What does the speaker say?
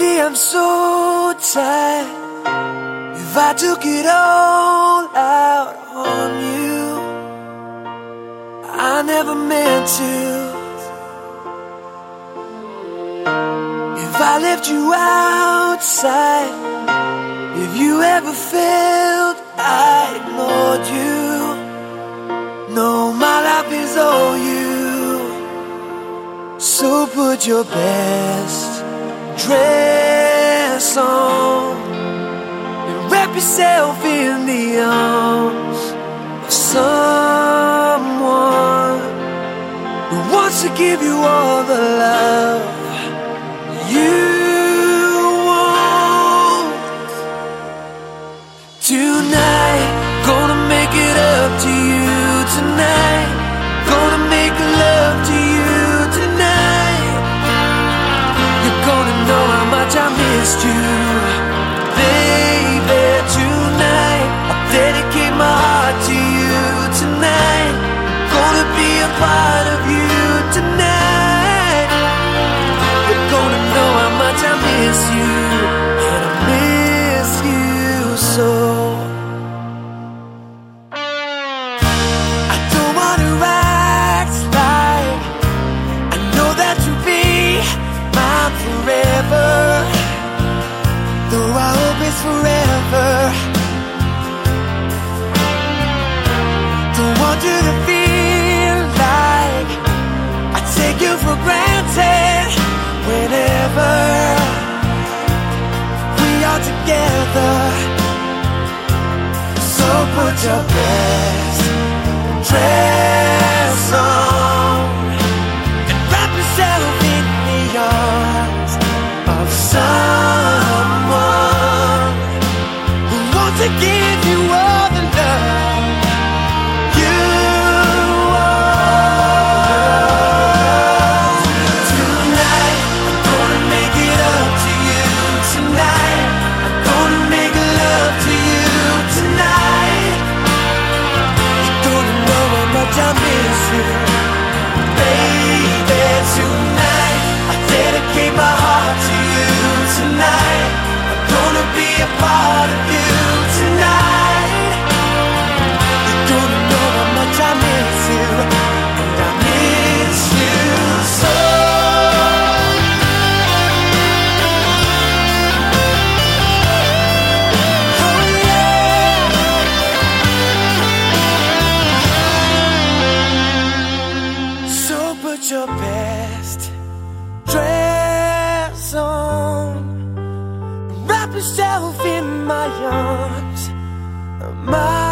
Lately I'm so tired. If I took it all out on you, I never meant to. If I left you outside, if you ever failed, I ignored you. No, my life is all you. So put your best dress on and wrap yourself in the arms of someone who wants to give you all the love. your best. Dress para. myself in my arms. My